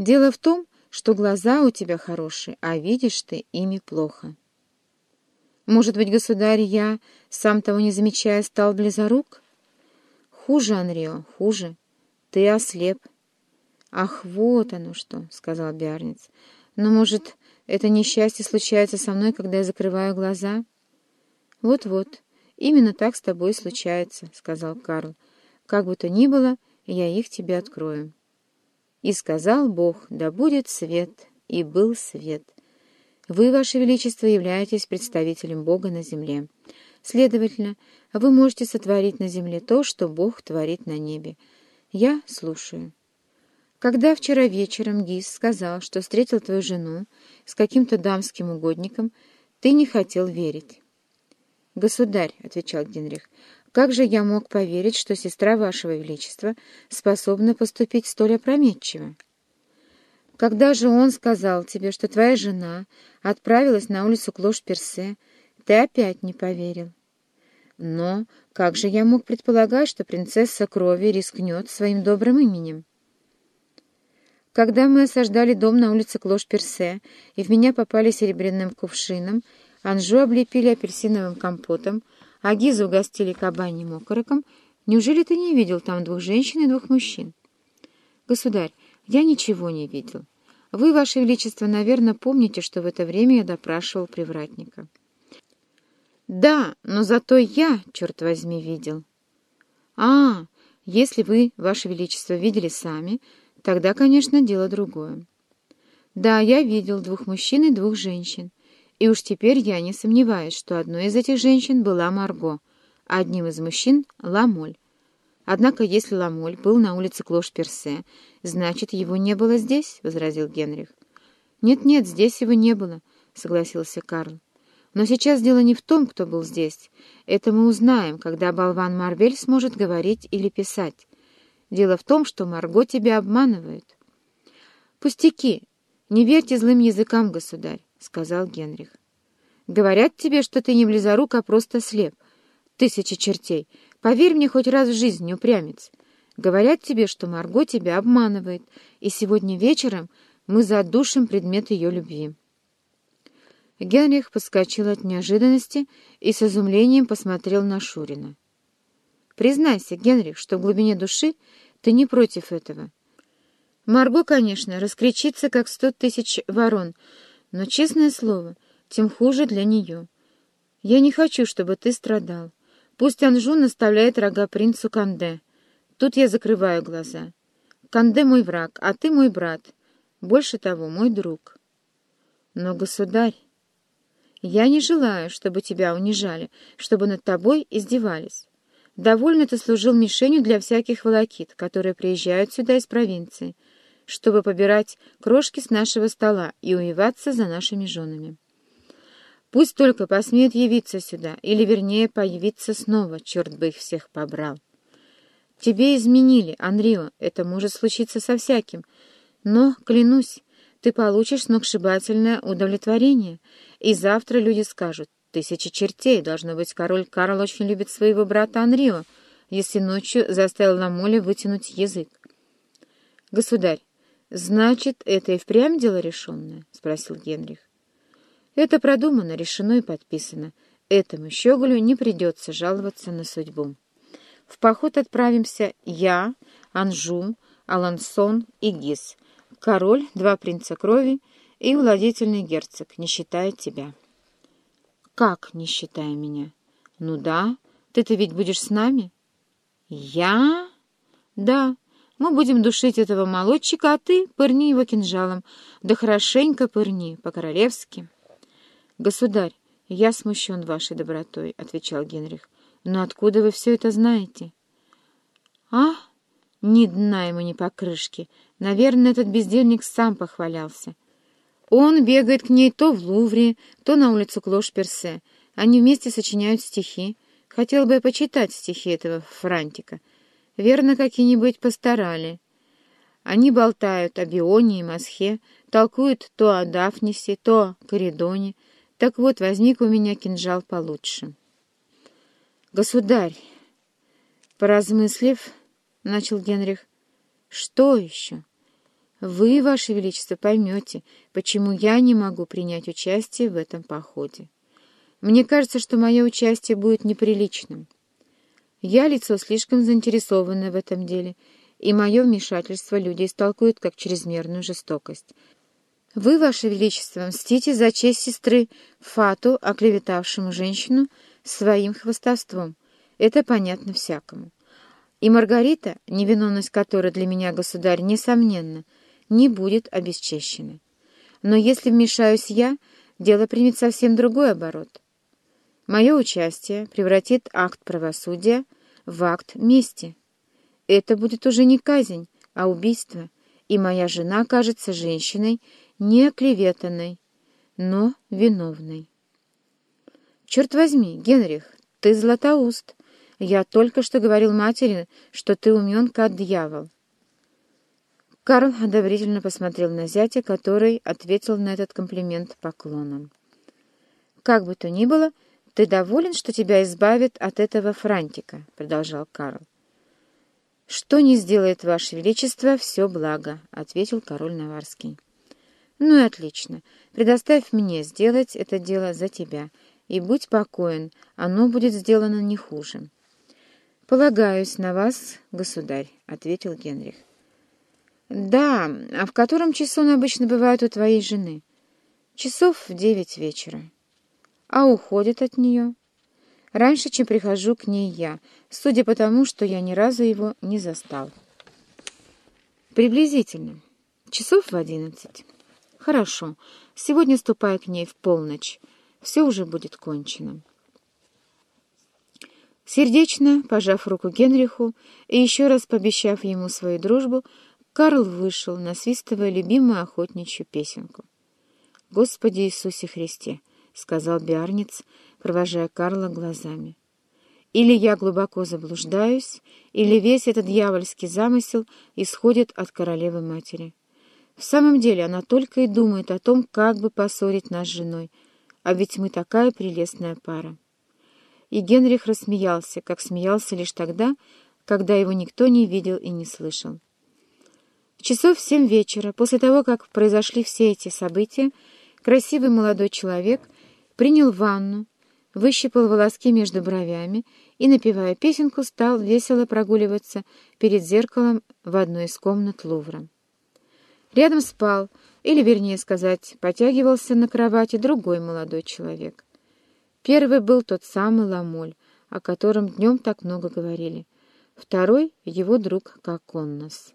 Дело в том, что глаза у тебя хорошие, а видишь ты ими плохо. Может быть, государь, я, сам того не замечая, стал близорук? Хуже, Анрио, хуже. Ты ослеп. Ах, вот оно что, — сказал Биарниц. Но, может, это несчастье случается со мной, когда я закрываю глаза? Вот-вот, именно так с тобой случается, — сказал Карл. Как бы то ни было, я их тебе открою. И сказал Бог, да будет свет, и был свет. Вы, Ваше Величество, являетесь представителем Бога на земле. Следовательно, вы можете сотворить на земле то, что Бог творит на небе. Я слушаю. Когда вчера вечером Гис сказал, что встретил твою жену с каким-то дамским угодником, ты не хотел верить. «Государь», — отвечал Генрих, — «как же я мог поверить, что сестра вашего величества способна поступить столь опрометчиво?» Когда же он сказал тебе, что твоя жена отправилась на улицу Клош-Персе, ты опять не поверил. Но как же я мог предполагать, что принцесса крови рискнет своим добрым именем? Когда мы осаждали дом на улице Клош-Персе, и в меня попали серебряным кувшином, Анжу облепили апельсиновым компотом, а Гизу угостили кабаньим окороком, неужели ты не видел там двух женщин и двух мужчин? Государь, я ничего не видел. Вы, Ваше Величество, наверное, помните, что в это время я допрашивал привратника. Да, но зато я, черт возьми, видел. А, если вы, Ваше Величество, видели сами, тогда, конечно, дело другое. Да, я видел двух мужчин и двух женщин. И уж теперь я не сомневаюсь, что одной из этих женщин была Марго, а одним из мужчин — Ламоль. Однако, если Ламоль был на улице Клош-Персе, значит, его не было здесь, — возразил Генрих. «Нет-нет, здесь его не было», — согласился Карл. «Но сейчас дело не в том, кто был здесь. Это мы узнаем, когда болван Марвель сможет говорить или писать. Дело в том, что Марго тебя обманывает». «Пустяки! Не верьте злым языкам, государь», — сказал Генрих. «Говорят тебе, что ты не близорук, а просто слеп. Тысячи чертей! Поверь мне хоть раз в жизни, упрямец. Говорят тебе, что Марго тебя обманывает, и сегодня вечером мы задушим предмет ее любви». Генрих подскочил от неожиданности и с изумлением посмотрел на Шурина. «Признайся, Генрих, что в глубине души ты не против этого. Марго, конечно, раскричится, как сто тысяч ворон, но, честное слово, тем хуже для нее. Я не хочу, чтобы ты страдал. Пусть Анжу наставляет рога принцу Канде. Тут я закрываю глаза. Канде мой враг, а ты мой брат. Больше того, мой друг. Но, государь, я не желаю, чтобы тебя унижали, чтобы над тобой издевались. Довольно ты служил мишенью для всяких волокит, которые приезжают сюда из провинции, чтобы побирать крошки с нашего стола и уеваться за нашими женами. Пусть только посмеют явиться сюда, или, вернее, появиться снова, черт бы их всех побрал. Тебе изменили, Анрио, это может случиться со всяким, но, клянусь, ты получишь сногсшибательное удовлетворение, и завтра люди скажут, тысячи чертей, должно быть, король Карл очень любит своего брата Анрио, если ночью заставил Ламоле вытянуть язык. «Государь, значит, это и впрямь дело решенное?» — спросил Генрих. Это продумано, решено и подписано. Этому щеголю не придется жаловаться на судьбу. В поход отправимся я, Анжу, Алансон и Гис, король, два принца крови и владетельный герцог, не считая тебя. Как не считая меня? Ну да, ты-то ведь будешь с нами? Я? Да, мы будем душить этого молодчика, а ты пырни его кинжалом, да хорошенько пырни, по-королевски. «Государь, я смущен вашей добротой», — отвечал Генрих. «Но откуда вы все это знаете?» «А? Ни дна ему, ни покрышки. Наверное, этот бездельник сам похвалялся. Он бегает к ней то в Лувре, то на улицу Клош-Персе. Они вместе сочиняют стихи. Хотел бы я почитать стихи этого франтика. Верно, какие-нибудь постарали. Они болтают о Бионе и Масхе, толкуют то о Дафнисе, то о Коридоне, так вот, возник у меня кинжал получше. «Государь!» Поразмыслив, начал Генрих. «Что еще?» Вы, Ваше Величество, поймете, почему я не могу принять участие в этом походе. Мне кажется, что мое участие будет неприличным. Я лицо слишком заинтересованное в этом деле, и мое вмешательство люди истолкуют как чрезмерную жестокость. Вы, Ваше Величество, мстите за честь сестры Фату, оклеветавшему женщину, своим хвостовством. Это понятно всякому. И Маргарита, невиновность которой для меня, государь, несомненно, не будет обесчещена. Но если вмешаюсь я, дело примет совсем другой оборот. Мое участие превратит акт правосудия в акт мести. Это будет уже не казнь, а убийство, и моя жена кажется женщиной не оклеветанной, но виновной. Черт возьми, Генрих, ты златоуст. Я только что говорил матери, что ты умен, как дьявол. Карл одобрительно посмотрел на зятя, который ответил на этот комплимент поклоном. «Как бы то ни было, — «Ты доволен, что тебя избавят от этого франтика?» — продолжал Карл. «Что не сделает Ваше Величество, все благо», — ответил король Наварский. «Ну и отлично. Предоставь мне сделать это дело за тебя, и будь покоен, оно будет сделано не хуже». «Полагаюсь на вас, государь», — ответил Генрих. «Да, а в котором часу он обычно бывает у твоей жены?» «Часов в девять вечера» а уходит от нее. Раньше, чем прихожу к ней я, судя по тому, что я ни разу его не застал. Приблизительно. Часов в одиннадцать. Хорошо. Сегодня ступай к ней в полночь. Все уже будет кончено. Сердечно, пожав руку Генриху и еще раз пообещав ему свою дружбу, Карл вышел, насвистывая любимую охотничью песенку. «Господи Иисусе Христе!» — сказал Биарниц, провожая Карла глазами. «Или я глубоко заблуждаюсь, или весь этот дьявольский замысел исходит от королевы-матери. В самом деле она только и думает о том, как бы поссорить нас с женой, а ведь мы такая прелестная пара». И Генрих рассмеялся, как смеялся лишь тогда, когда его никто не видел и не слышал. Часов в семь вечера, после того, как произошли все эти события, красивый молодой человек — принял ванну, выщипал волоски между бровями и, напевая песенку, стал весело прогуливаться перед зеркалом в одной из комнат Лувра. Рядом спал, или, вернее сказать, потягивался на кровати другой молодой человек. Первый был тот самый Ламоль, о котором днем так много говорили. Второй — его друг Коконнос.